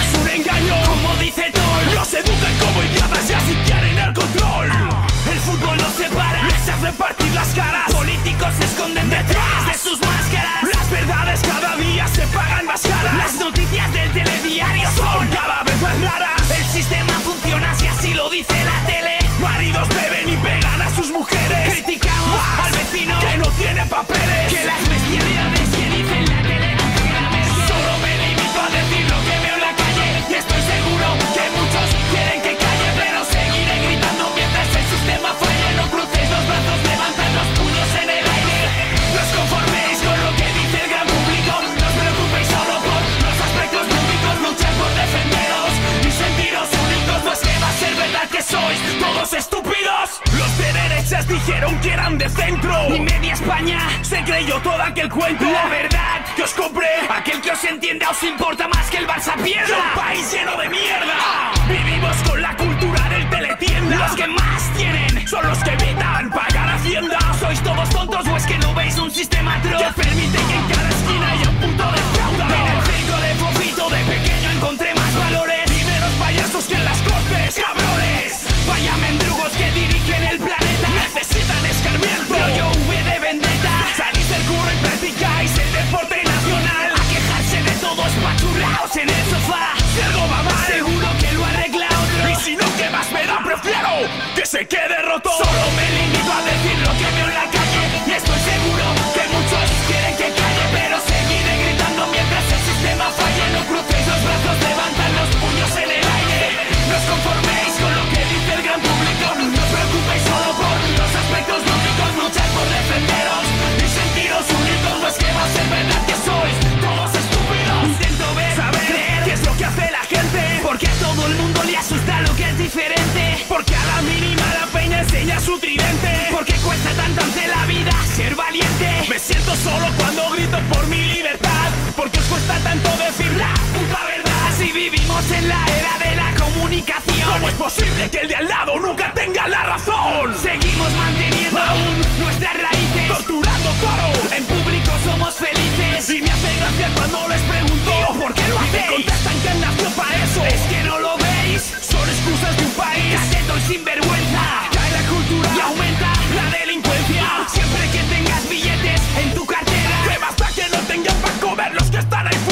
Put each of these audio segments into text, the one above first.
es un engaño. Como dice Tol Los educan como idiotas y así quieren el control. El fútbol no se para Les hace partir las caras. Políticos se esconden detrás de sus máscaras. Las verdades cada día se pagan más caras. Las noticias del telediario son cada vez más raras. El sistema funciona si así lo dice la tele. Maridos beben y pegan a sus mujeres. Criticamos al vecino que no tiene papeles. Que las dijeron que eran de centro. Y media España se creyó todo aquel cuento. La verdad que os compré. Aquel que os entienda os importa más que el Barça pierda. Un país lleno de mierda. Vivimos con la cultura del teletienda. Los que más tienen son los que evitan pagar hacienda. ¿Sois todos tontos o es que no veis un sistema atroz Que permite que en cada en el sofá. Si algo va mal Seguro que lo arregla otro Y si no, ¿qué más me da? Prefiero que se quede roto. Solo me limito a decir lo que veo en la Porque a todo el mundo le asusta lo que es diferente. Porque a la mínima la peña enseña su tridente. Porque cuesta tanto ante la vida ser valiente. Me siento solo cuando grito por mi libertad. Porque os cuesta tanto decir la puta verdad Si vivimos en la era de la comunicación ¿Cómo es posible que el de al lado nunca tenga la razón? Seguimos manteniendo aún nuestras raíces Torturando todo En público somos felices. Y me hace gracia cuando les pregunto ¿Por qué lo hacéis? Contestan que nacido para eso. Es que no lo veis Son excusas de un país. Cateto y sinvergüenza. Cae la cultura y aumenta la delincuencia. Siempre que tengas billetes en tu cartera Que basta que no tengan para comer los que están ahí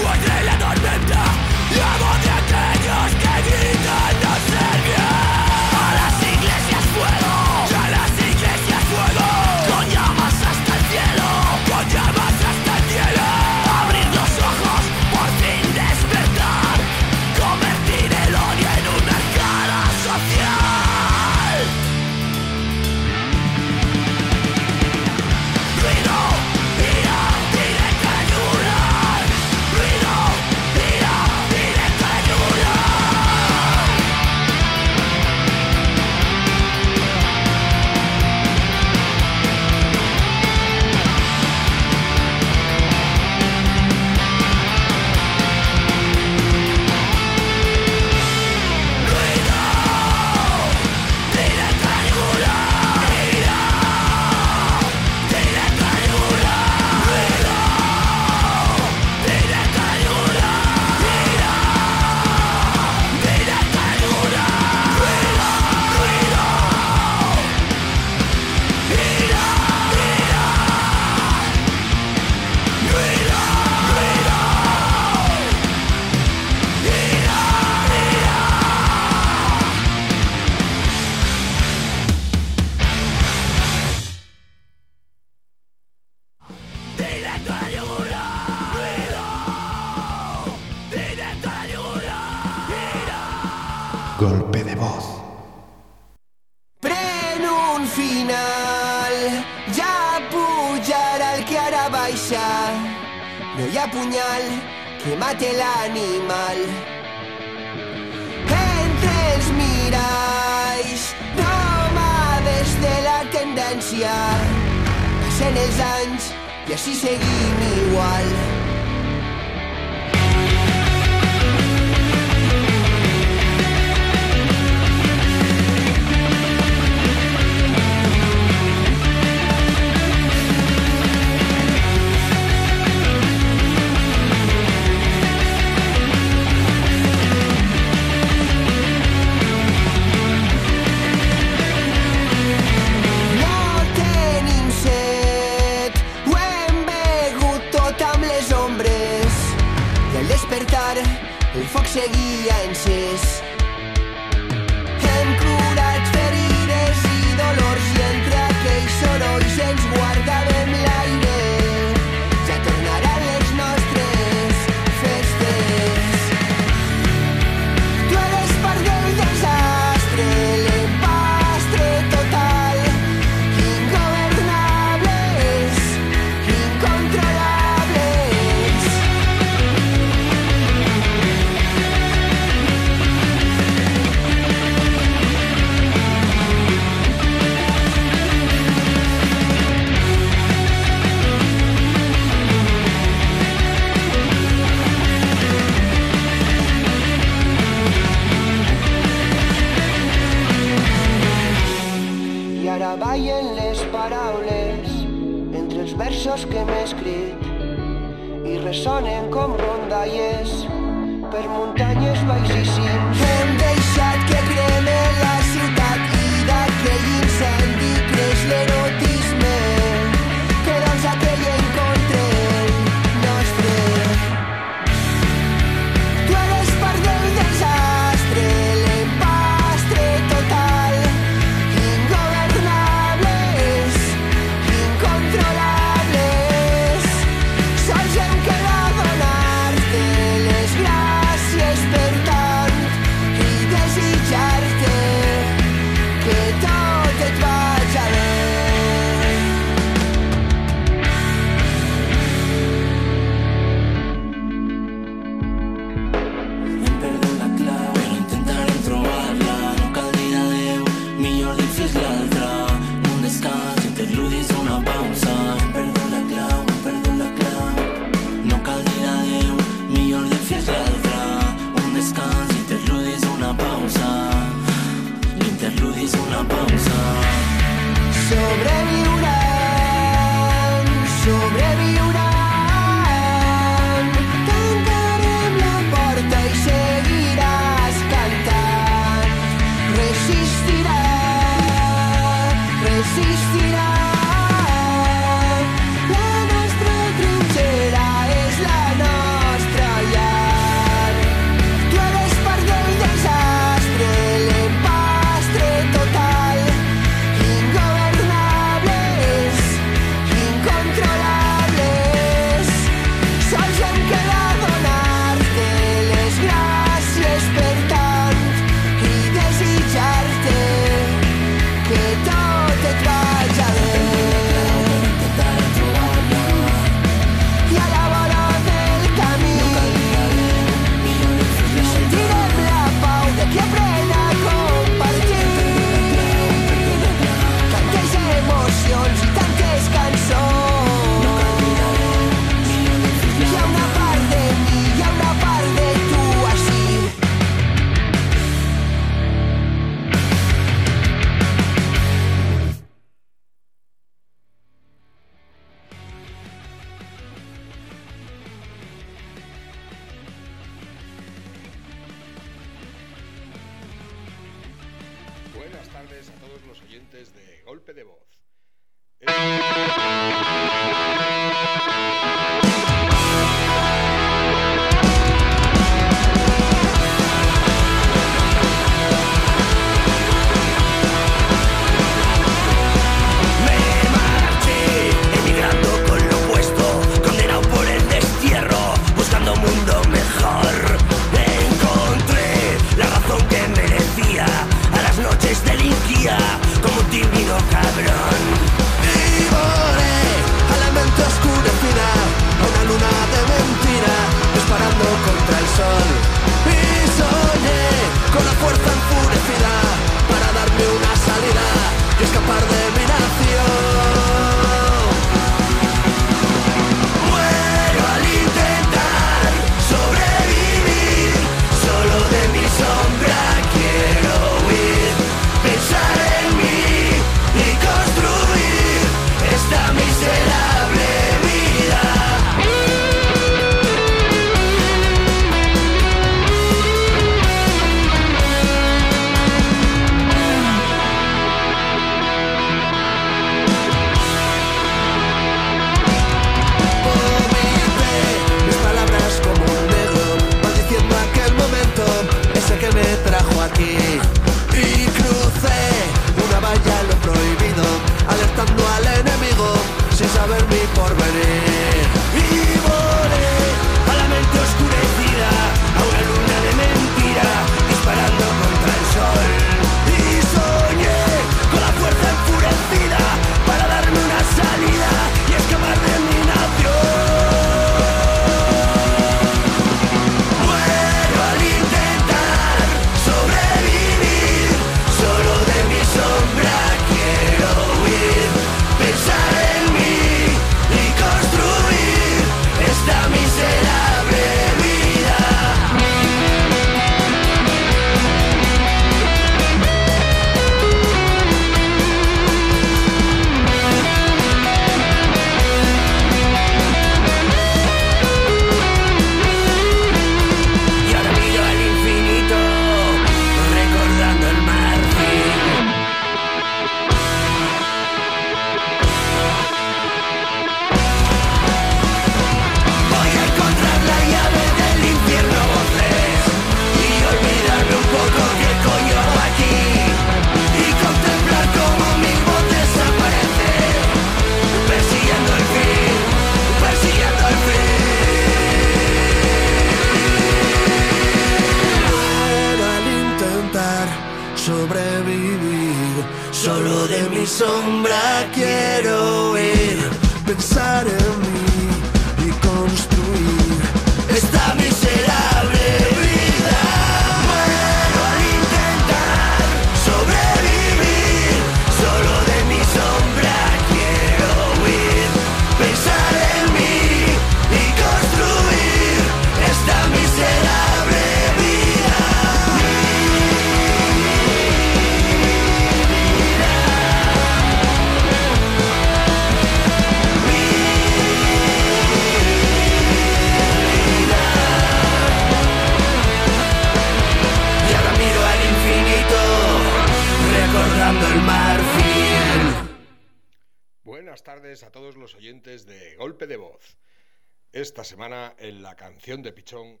Esta semana en la canción de Pichón.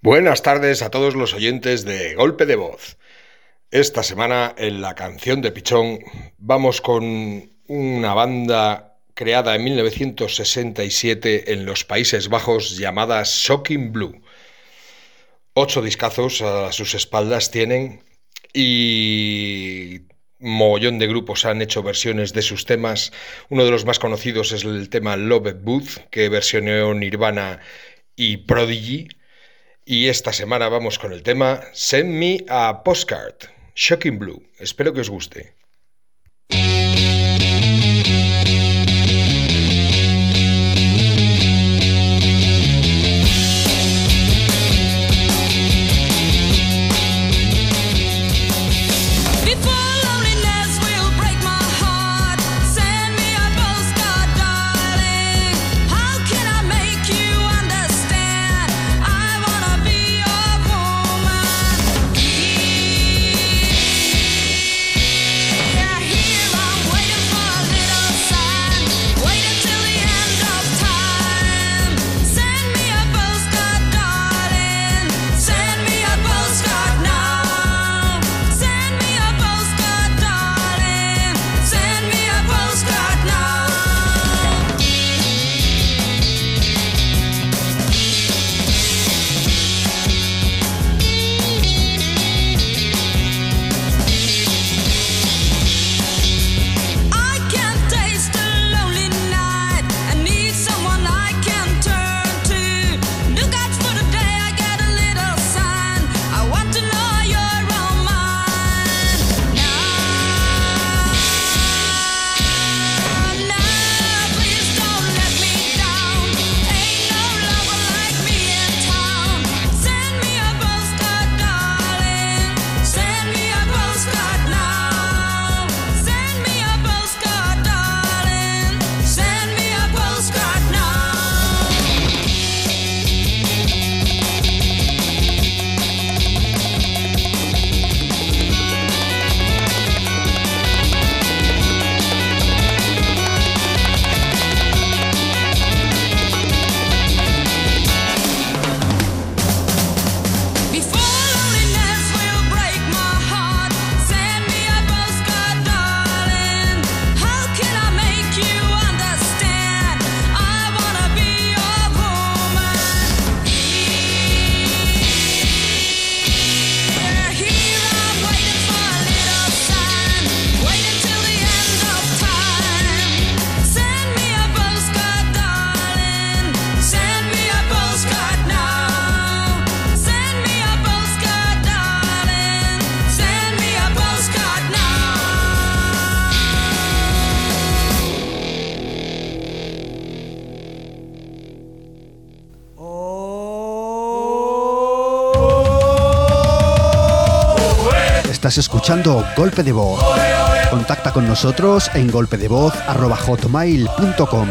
Buenas tardes a todos los oyentes de Golpe de Voz. Esta semana en la canción de Pichón vamos con una banda creada en 1967 en los Países Bajos llamada Shocking Blue. Ocho discazos a sus espaldas tienen y mogollón de grupos han hecho versiones de sus temas. Uno de los más conocidos es el tema Love Booth, que versioneó Nirvana y Prodigy. Y esta semana vamos con el tema Send Me a Postcard, Shocking Blue. Espero que os guste. Estás escuchando Golpe de Voz. Contacta con nosotros en golpedevoz.com.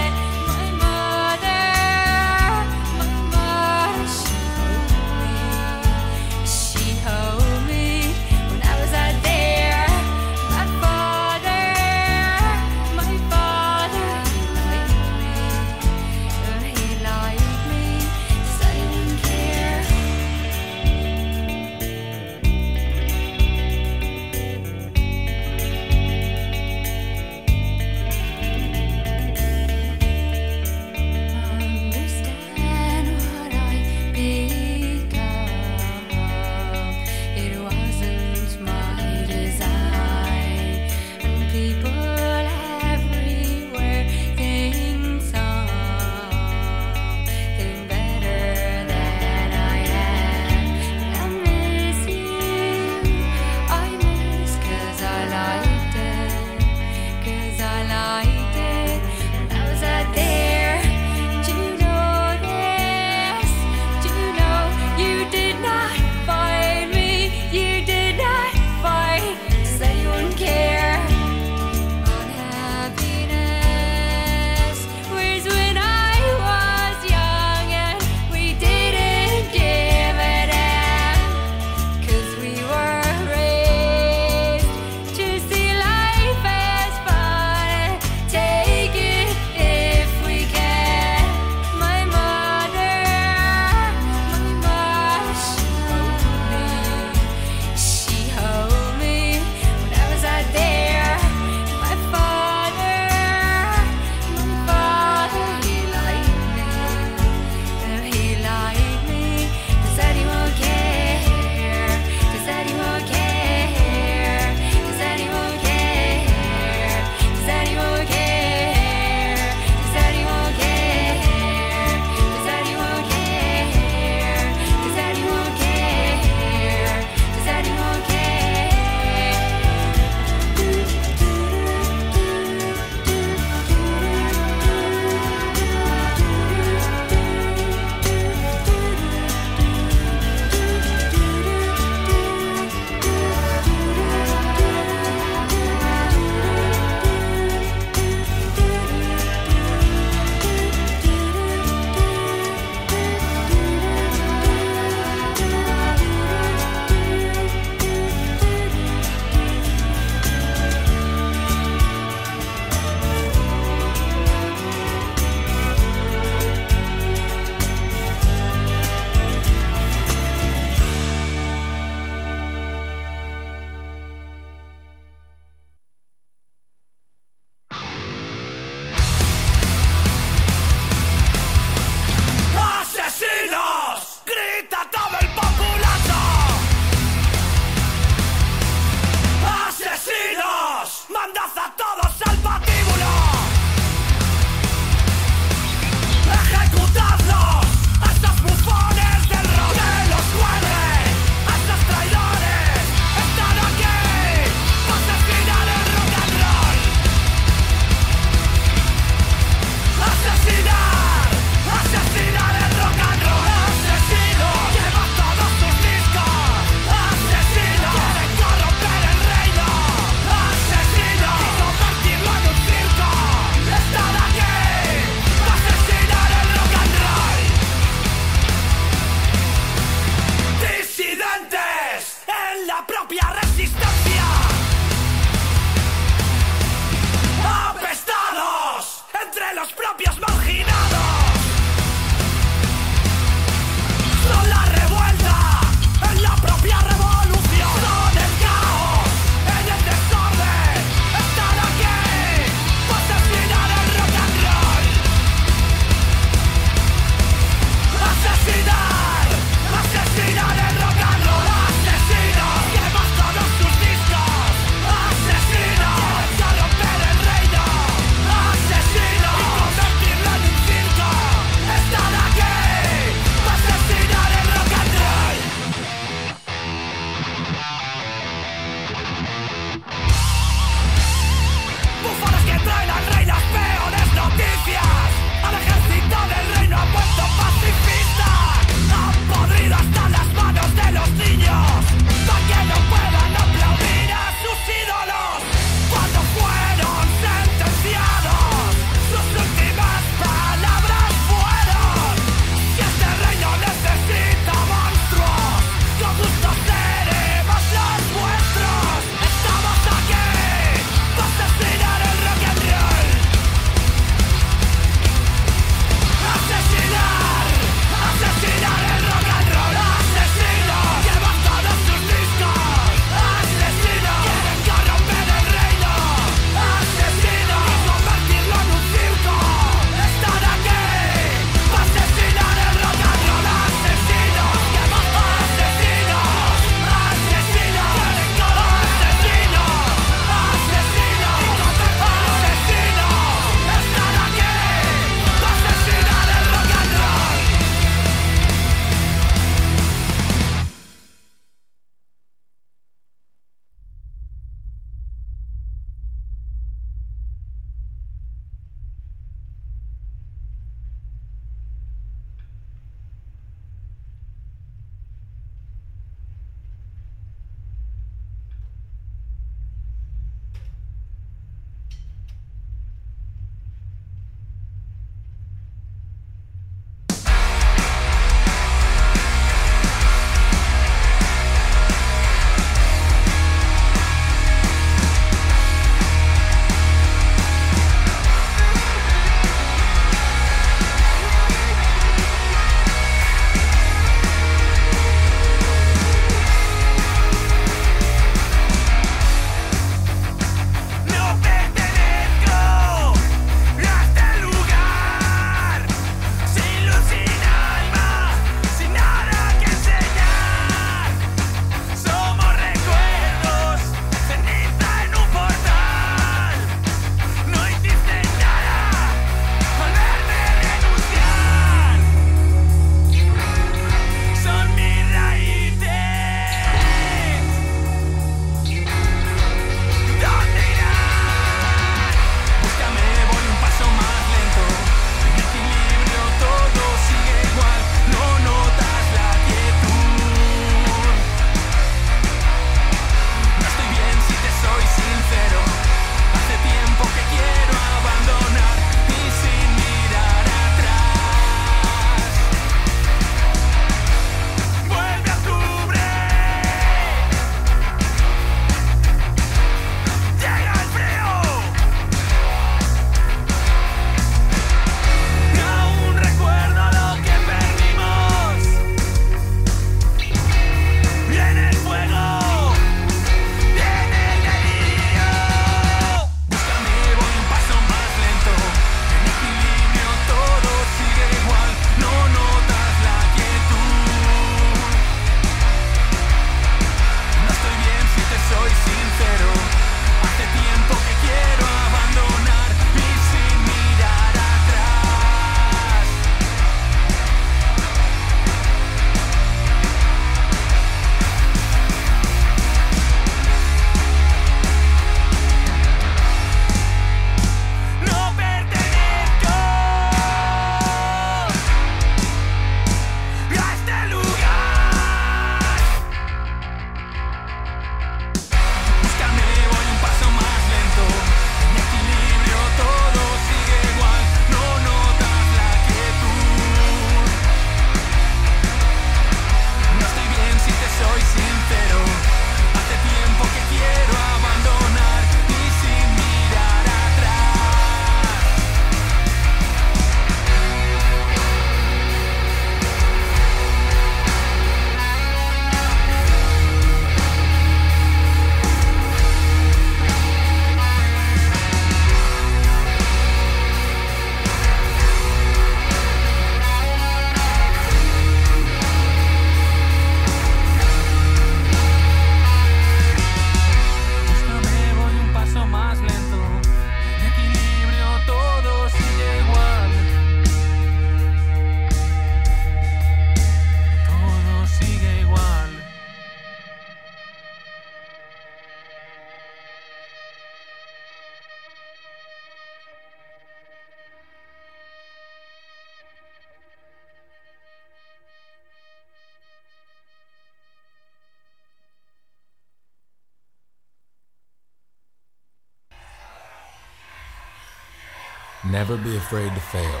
never be afraid to fail.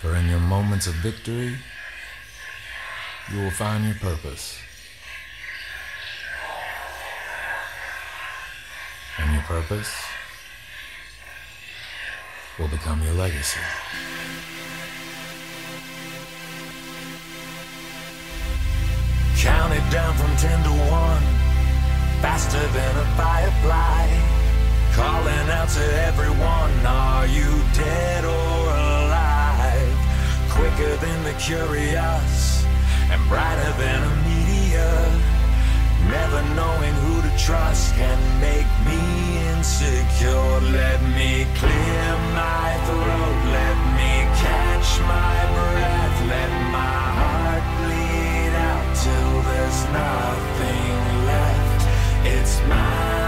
For in your moments of victory, you will find your purpose. And your purpose will become your legacy. Count it down from 10 to 1, faster than a firefly. Calling out to everyone, are you dead or alive? Quicker than the curious and brighter than a meteor. Never knowing who to trust can make me insecure. Let me clear my throat, let me catch my breath, let my heart bleed out till there's nothing left. It's mine.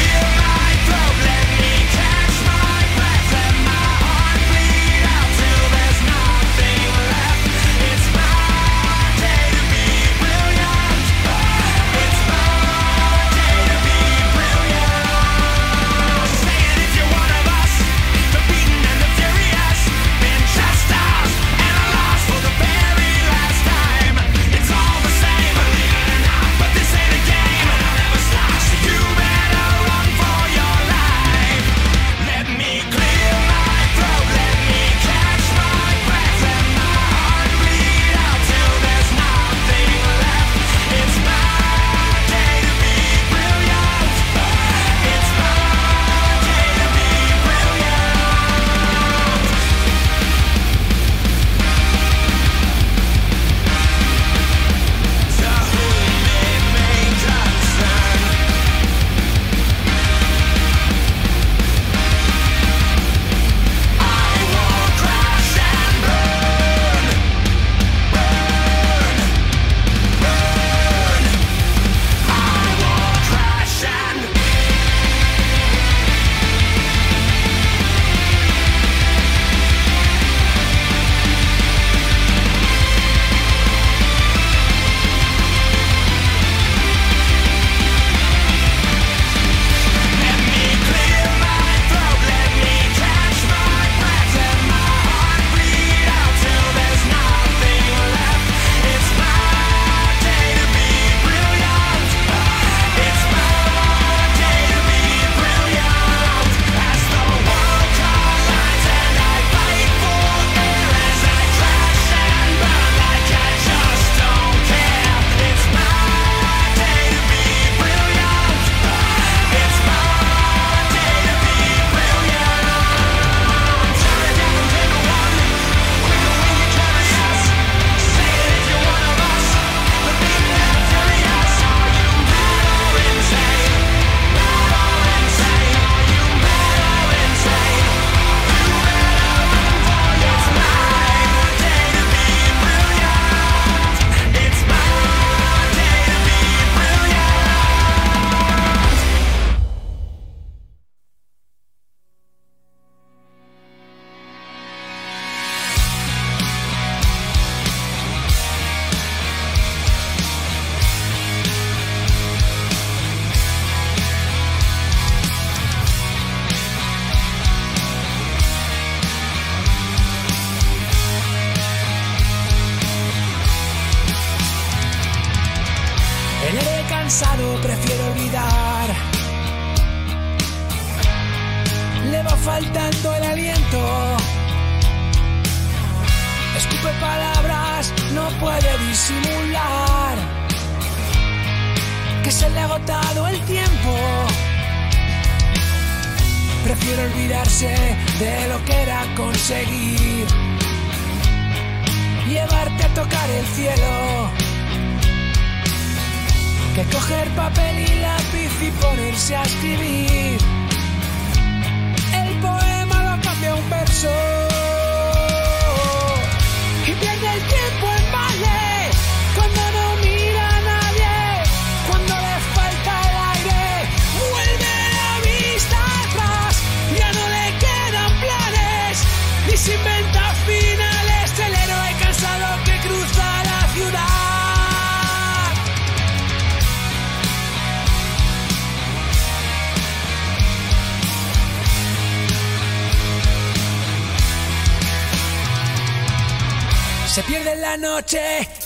Se pierde la noche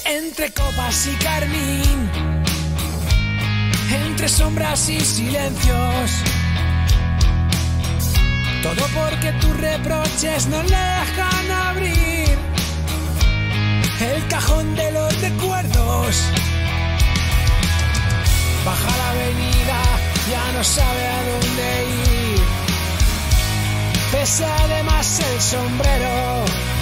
entre copas y carmín, entre sombras y silencios. Todo porque tus reproches no dejan abrir el cajón de los recuerdos. Baja la avenida, ya no sabe a dónde ir. Pesa además el sombrero.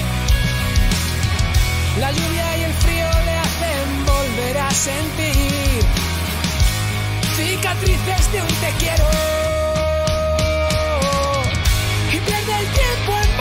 La lluvia y el frío le hacen volver a sentir cicatrices de un te quiero. Y pierde el tiempo en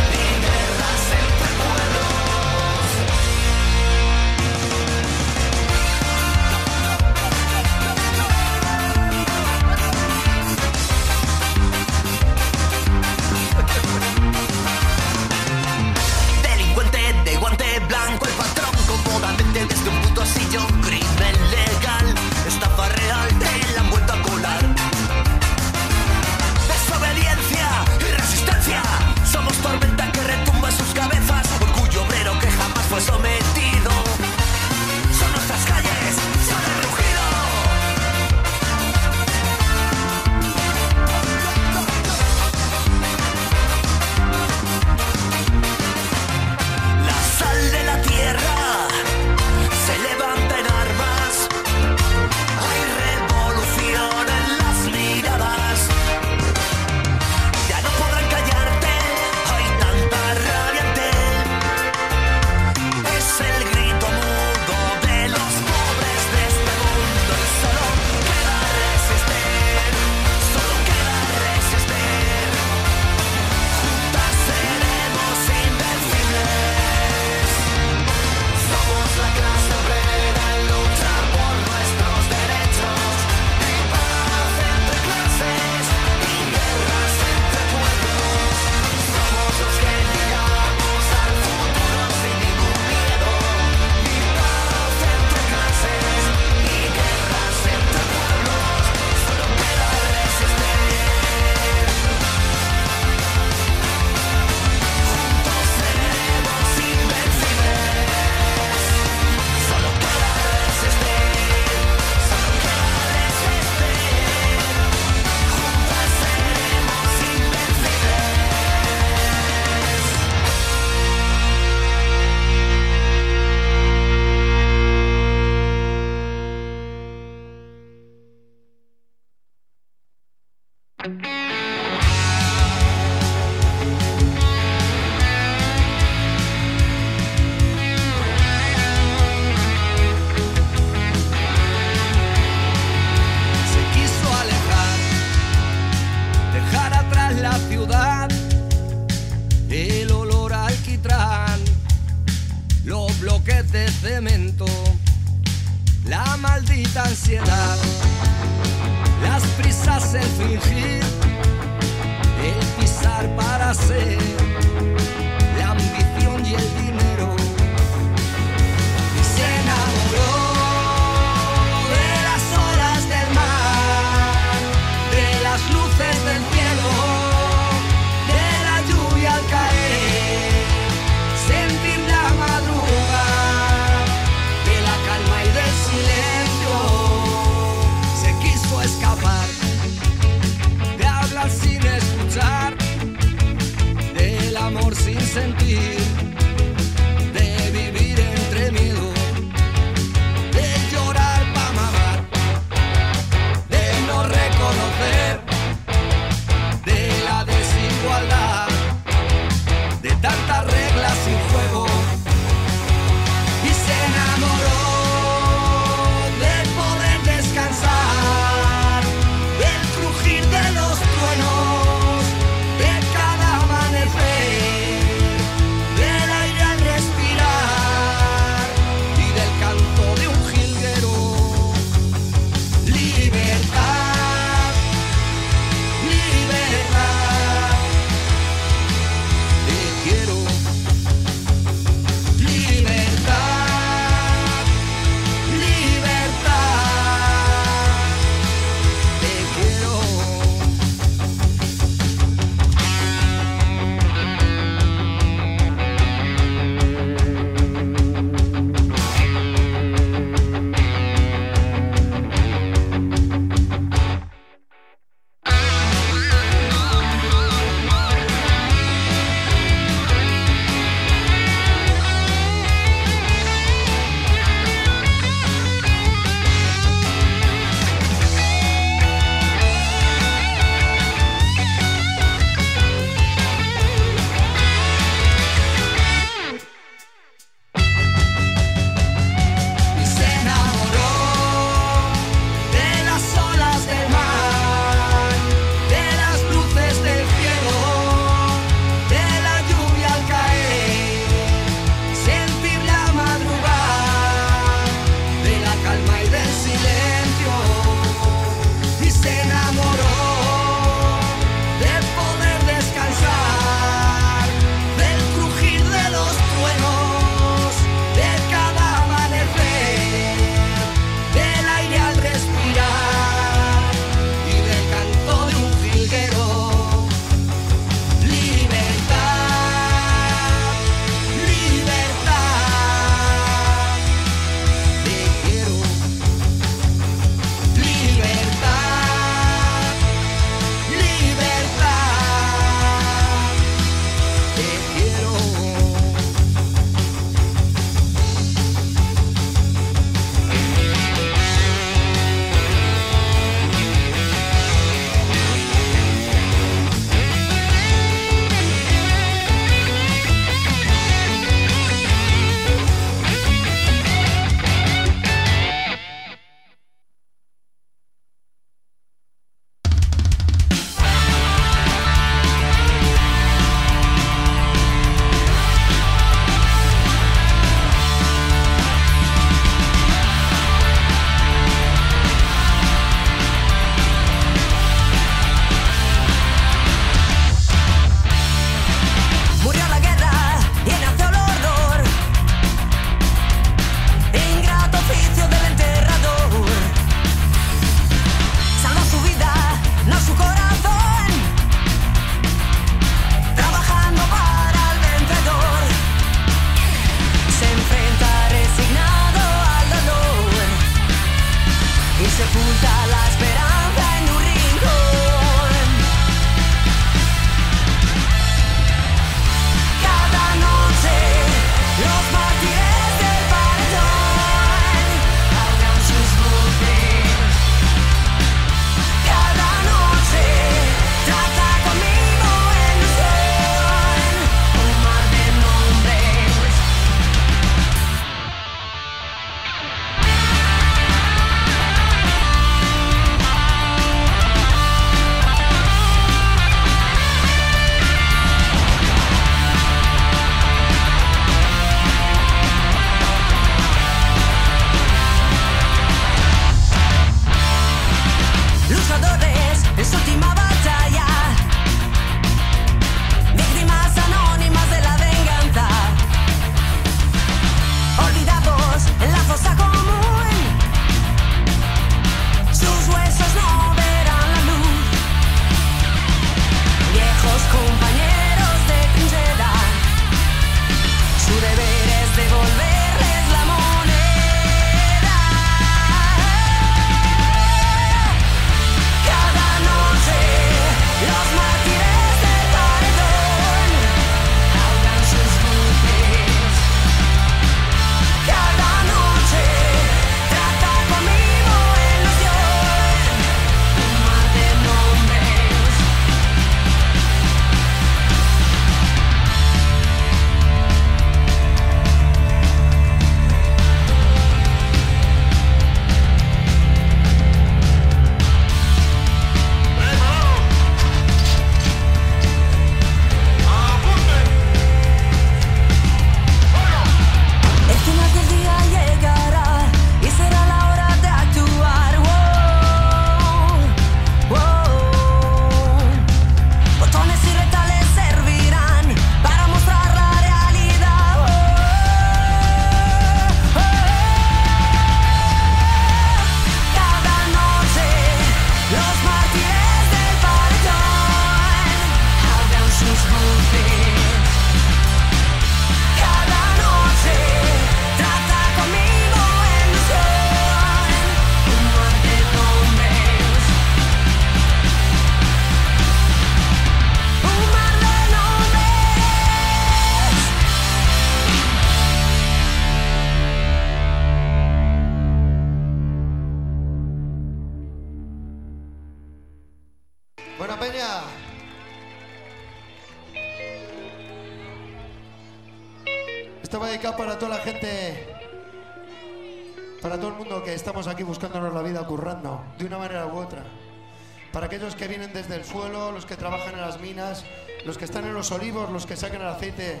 vienen desde el suelo, los que trabajan en las minas, los que están en los olivos, los que sacan el aceite.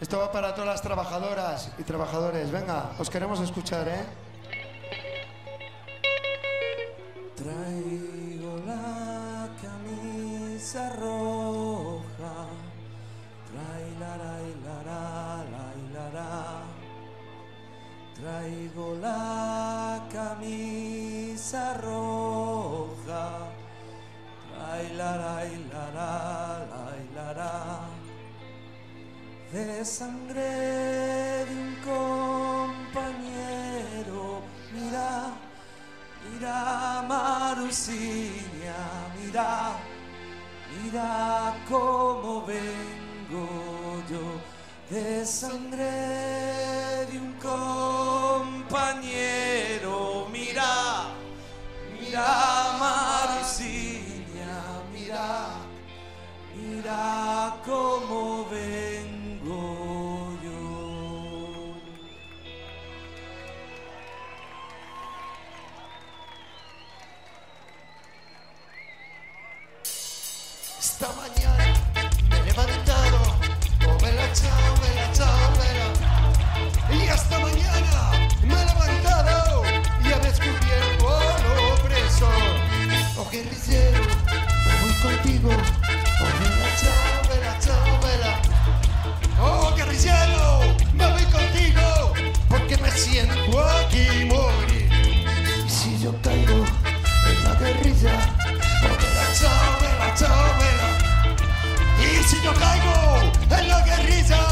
Esto va para todas las trabajadoras y trabajadores. Venga, os queremos escuchar, ¿eh? Traigo la camisa roja, trailara, hilara, la, hilara. Traigo la camisa roja, la, hilara. De sangre de un compañero, mira. Mira, Marusiña, mira, mira cómo vengo yo de sangre de un compañero. Mira, mira, Marusiña, mira, mira cómo vengo yo. Esta mañana me he levantado, oh vela, chao, vela, chao, vela. Y esta mañana me he levantado y he descubierto al opresor. Oh guerrillero, contigo, oh vela, chao, vela. Oh guerrillero, me voy contigo porque me siento aquí morir. Y si yo caigo en la guerrilla, oh vela, chao, vela, chao, vela. Y si yo caigo en la guerrilla,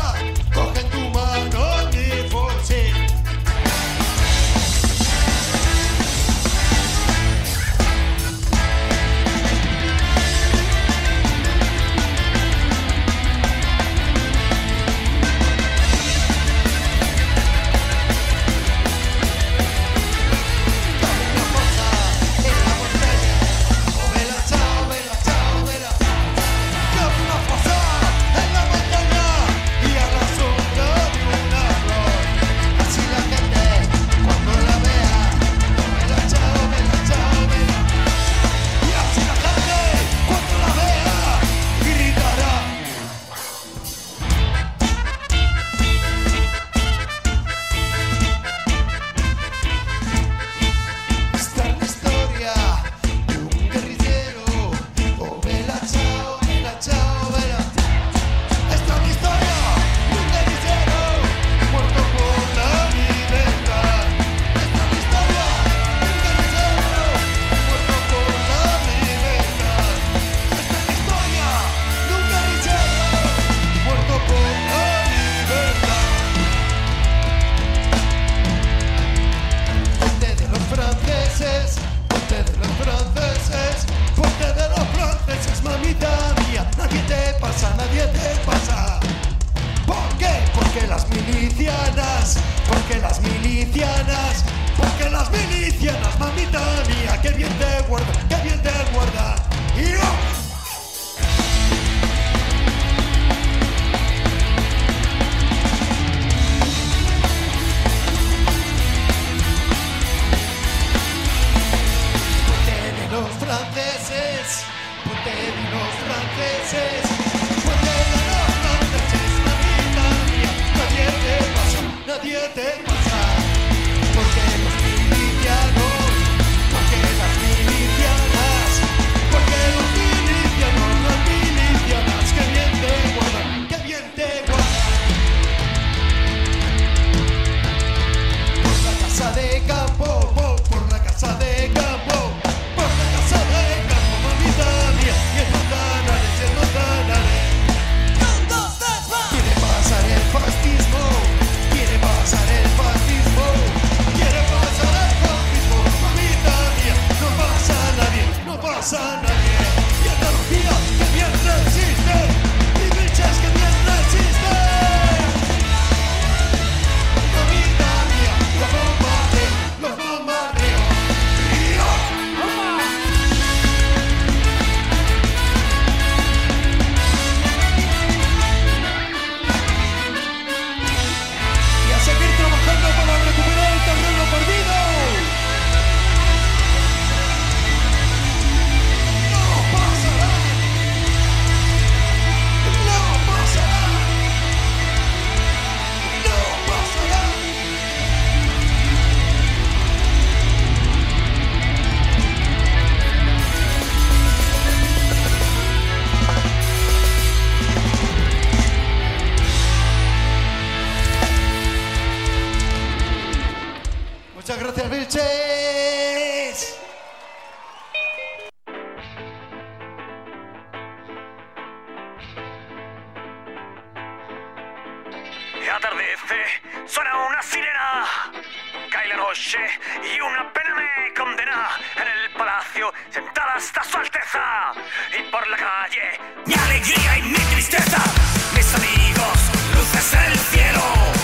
y una pelme condena en el palacio, sentada hasta su alteza. Y por la calle, mi alegría y mi tristeza, mis amigos, luces el cielo.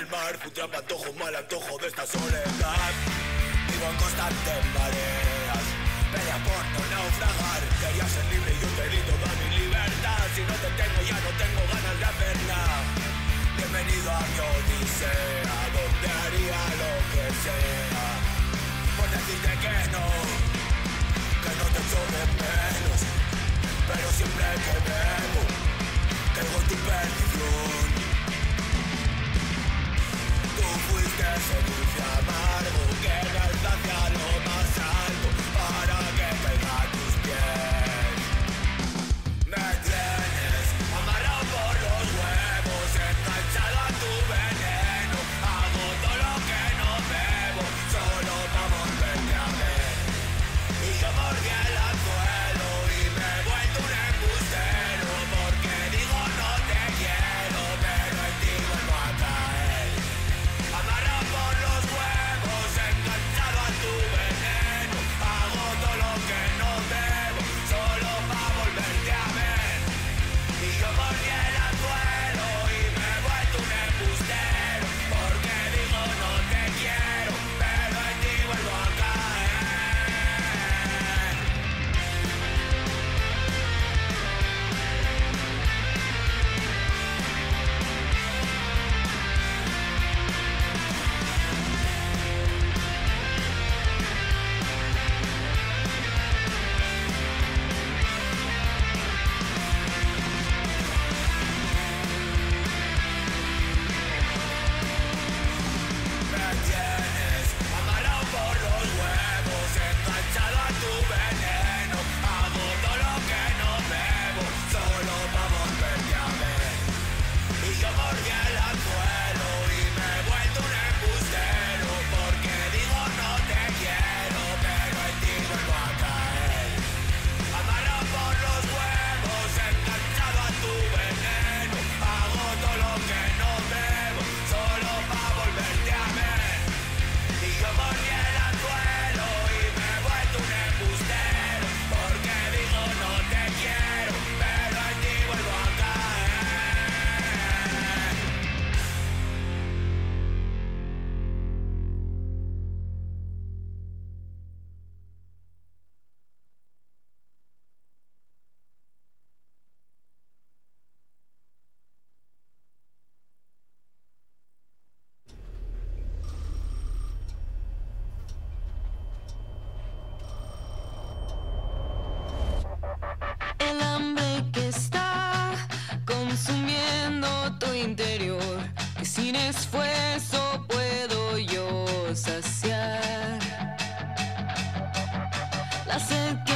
el mar, antojo, mal antojo de esta soledad. Vivo en constantes mareas, pelea por no naufragar. Quería ser libre y yo te brindo toda mi libertad. Si no te tengo, ya no tengo ganas de hacer. Bienvenido a mi odisea, donde haría lo que sea. Por decirte que no, que no te echo de menos, pero siempre que vemos, tengo tu perdición. que seduce amargo, que sin esfuerzo puedo yo saciar la sed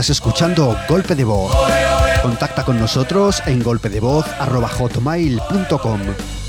Estás escuchando Golpe de Voz. Contacta con nosotros en golpedevoz.com.